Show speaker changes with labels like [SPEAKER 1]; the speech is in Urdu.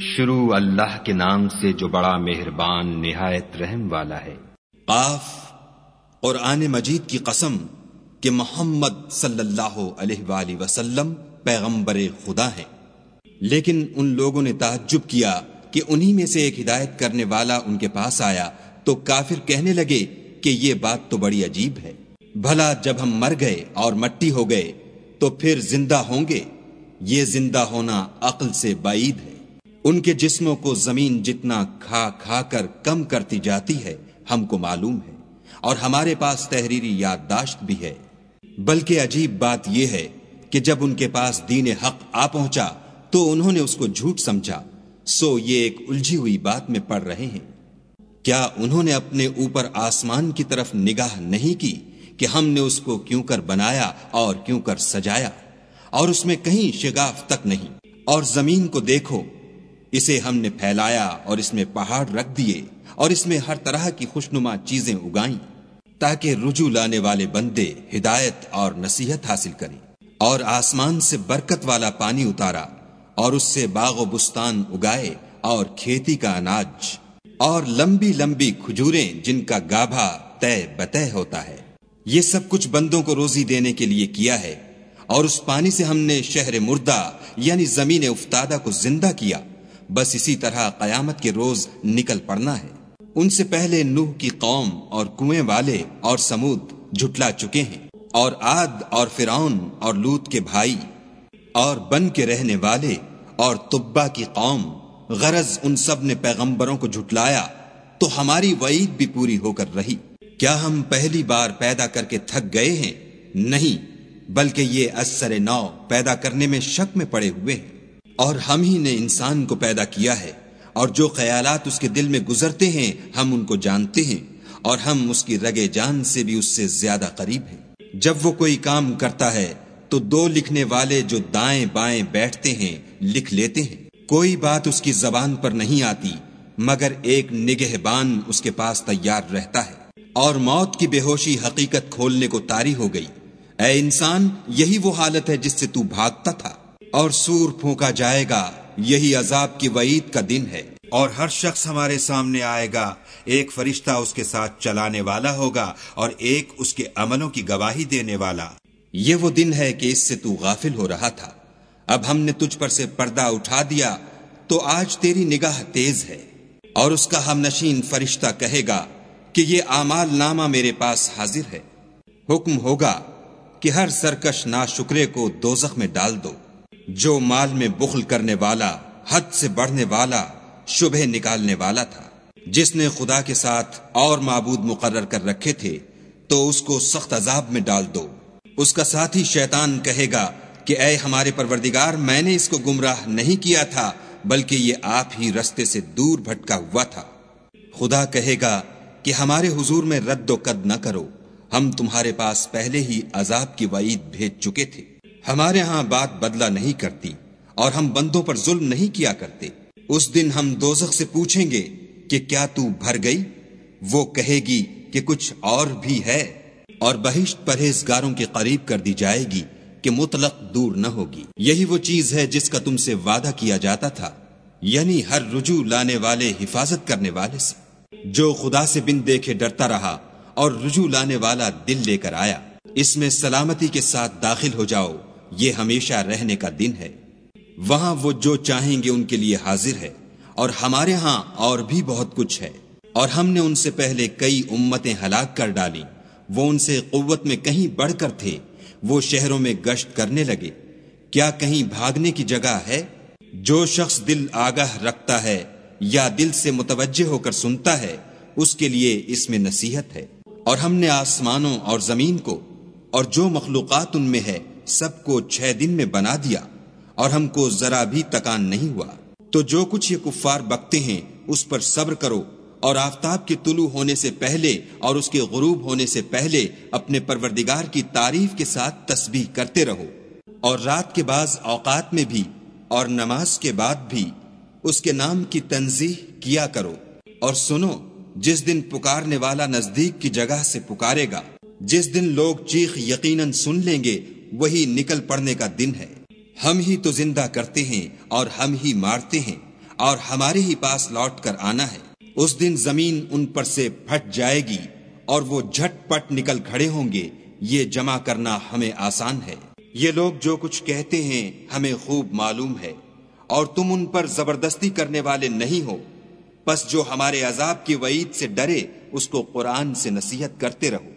[SPEAKER 1] شروع اللہ کے نام سے جو بڑا مہربان نہایت رحم والا ہے۔
[SPEAKER 2] قاف قرآن مجید کی قسم کہ محمد صلی اللہ علیہ وآلہ وسلم پیغمبر خدا ہیں۔ لیکن ان لوگوں نے تعجب کیا کہ انہی میں سے ایک ہدایت کرنے والا ان کے پاس آیا تو کافر کہنے لگے کہ یہ بات تو بڑی عجیب ہے۔ بھلا جب ہم مر گئے اور مٹی ہو گئے تو پھر زندہ ہوں گے۔ یہ زندہ ہونا عقل سے بعید ہے۔ ان کے جسموں کو زمین جتنا کھا کھا کر کم کرتی جاتی ہے، ہم کو معلوم ہے۔ اور ہمارے پاس تحریری یادداشت بھی ہے۔ بلکہ عجیب بات یہ ہے کہ جب ان کے پاس دین حق آ پہنچا، تو انہوں نے اس کو جھوٹ سمجھا۔ سو یہ ایک الجھی ہوئی بات میں پڑھ رہے ہیں۔ کیا انہوں نے اپنے اوپر آسمان کی طرف نگاہ نہیں کی کہ ہم نے اس کو کیوں کر بنایا اور کیوں کر سجایا؟ اور اس میں کہیں شگاف تک نہیں۔ اور زمین کو دیکھو اسے ہم نے پھیلایا اور اس میں پہاڑ رکھ دیے اور اس میں ہر طرح کی خوشنما چیزیں اگائیں تاکہ رجوع لانے والے بندے ہدایت اور نصیحت حاصل کریں اور آسمان سے برکت والا پانی اتارا اور اس سے باغ و بستان اگائے اور کھیتی کا اناج اور لمبی لمبی کھجوریں جن کا گابھا طے بتہ ہوتا ہے۔ یہ سب کچھ بندوں کو روزی دینے کے لیے کیا ہے اور اس پانی سے ہم نے شہر مردہ یعنی زمین افتادہ کو زندہ کیا۔ بس اسی طرح قیامت کے روز نکل پڑنا ہے۔ ان سے پہلے نوح کی قوم اور کنویں والے اور سمود جھٹلا چکے ہیں اور آد اور فرعون اور لوت کے بھائی اور بن کے رہنے والے اور تبا کی قوم، غرض ان سب نے پیغمبروں کو جھٹلایا، تو ہماری وعید بھی پوری ہو کر رہی۔ کیا ہم پہلی بار پیدا کر کے تھک گئے ہیں؟ نہیں، بلکہ یہ اثر نو پیدا کرنے میں شک میں پڑے ہوئے ہیں۔ اور ہم ہی نے انسان کو پیدا کیا ہے، اور جو خیالات اس کے دل میں گزرتے ہیں، ہم ان کو جانتے ہیں، اور ہم اس کی رگے جان سے بھی اس سے زیادہ قریب ہیں۔ جب وہ کوئی کام کرتا ہے، تو دو لکھنے والے جو دائیں بائیں بیٹھتے ہیں، لکھ لیتے ہیں۔ کوئی بات اس کی زبان پر نہیں آتی، مگر ایک نگہ بان اس کے پاس تیار رہتا ہے۔ اور موت کی بے ہوشی حقیقت کھولنے کو تاری ہو گئی۔ اے انسان، یہی وہ حالت ہے جس سے تو بھاگتا تھا۔ اور سور پھونکا جائے گا، یہی عذاب کی وعید کا دن ہے۔ اور ہر شخص ہمارے سامنے آئے گا، ایک فرشتہ اس کے ساتھ چلانے والا ہوگا اور ایک اس کے عملوں کی گواہی دینے والا۔ یہ وہ دن ہے کہ اس سے تو غافل ہو رہا تھا۔ اب ہم نے تجھ پر سے پردہ اٹھا دیا، تو آج تیری نگاہ تیز ہے۔ اور اس کا ہم نشین فرشتہ کہے گا کہ یہ اعمال نامہ میرے پاس حاضر ہے۔ حکم ہوگا کہ ہر سرکش نا شکرے کو دوزخ میں ڈال دو۔ جو مال میں بخل کرنے والا، حد سے بڑھنے والا، شبہ نکالنے والا تھا۔ جس نے خدا کے ساتھ اور معبود مقرر کر رکھے تھے، تو اس کو سخت عذاب میں ڈال دو۔ اس کا ساتھی شیطان کہے گا کہ، اے ہمارے پروردگار، میں نے اس کو گمراہ نہیں کیا تھا، بلکہ یہ آپ ہی رستے سے دور بھٹکا ہوا تھا۔ خدا کہے گا کہ، ہمارے حضور میں رد و قد نہ کرو۔ ہم تمہارے پاس پہلے ہی عذاب کی وعید بھیج چکے تھے۔ ہمارے ہاں بات بدلہ نہیں کرتی اور ہم بندوں پر ظلم نہیں کیا کرتے۔ اس دن ہم دوزخ سے پوچھیں گے کہ کیا تو بھر گئی؟ وہ کہے گی کہ کچھ اور بھی ہے اور بہشت پرہیزگاروں کے قریب کر دی جائے گی کہ مطلق دور نہ ہوگی۔ یہی وہ چیز ہے جس کا تم سے وعدہ کیا جاتا تھا یعنی ہر رجوع لانے والے حفاظت کرنے والے سے۔ جو خدا سے بن دیکھے ڈرتا رہا اور رجوع لانے والا دل لے کر آیا، اس میں سلامتی کے ساتھ داخل ہو جاؤ۔ یہ ہمیشہ رہنے کا دن ہے۔ وہاں وہ جو چاہیں گے ان کے لیے حاضر ہے۔ اور ہمارے ہاں اور بھی بہت کچھ ہے۔ اور ہم نے ان سے پہلے کئی امتیں ہلاک کر ڈالی۔ وہ ان سے قوت میں کہیں بڑھ کر تھے۔ وہ شہروں میں گشت کرنے لگے۔ کیا کہیں بھاگنے کی جگہ ہے؟ جو شخص دل آگاہ رکھتا ہے یا دل سے متوجہ ہو کر سنتا ہے، اس کے لیے اس میں نصیحت ہے۔ اور ہم نے آسمانوں اور زمین کو، اور جو مخلوقات ان میں ہے سب کو چھ دن میں بنا دیا اور ہم کو ذرا بھی تکان نہیں ہوا۔ تو جو کچھ یہ کفار بکتے ہیں، اس پر صبر کرو اور آفتاب کے طلوع ہونے سے پہلے اور اس کے غروب ہونے سے پہلے اپنے پروردگار کی تعریف کے ساتھ تسبیح کرتے رہو۔ اور رات کے بعض اوقات میں بھی اور نماز کے بعد بھی اس کے نام کی تنظیح کیا کرو۔ اور سنو، جس دن پکارنے والا نزدیک کی جگہ سے پکارے گا، جس دن لوگ چیخ یقیناً سن لیں گے وہی نکل پڑنے کا دن ہے۔ ہم ہی تو زندہ کرتے ہیں اور ہم ہی مارتے ہیں اور ہمارے ہی پاس لوٹ کر آنا ہے۔ اس دن زمین ان پر سے پھٹ جائے گی اور وہ جھٹ پٹ نکل کھڑے ہوں گے۔ یہ جمع کرنا ہمیں آسان ہے۔ یہ لوگ جو کچھ کہتے ہیں ہمیں خوب معلوم ہے اور تم ان پر زبردستی کرنے والے نہیں ہو۔ بس جو ہمارے عذاب کی وعید سے ڈرے، اس کو قرآن سے نصیحت کرتے رہو۔